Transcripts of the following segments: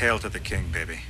Hail to the king, baby.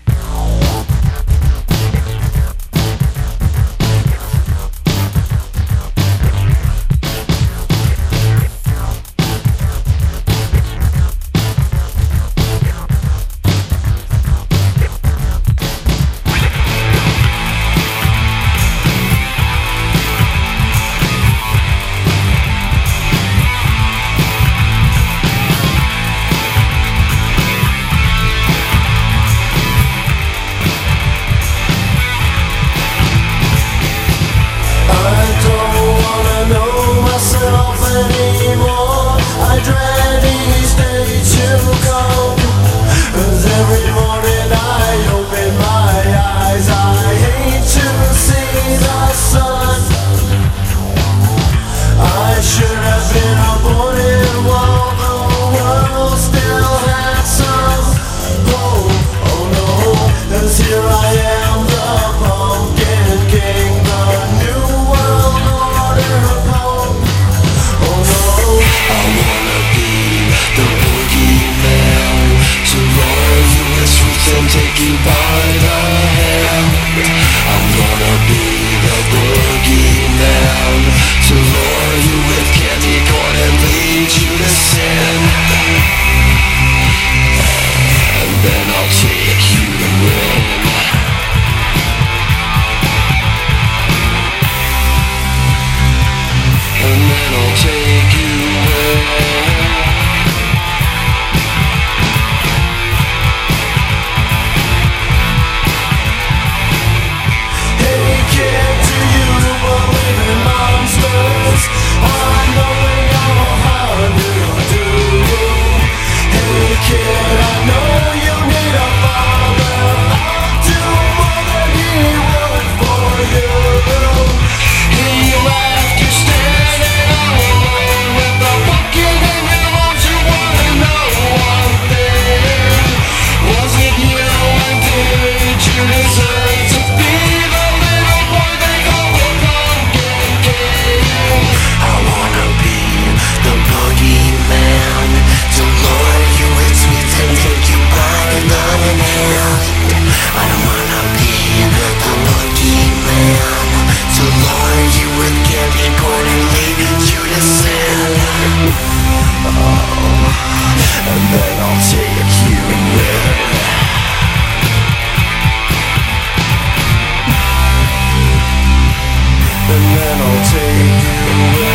and then I'll take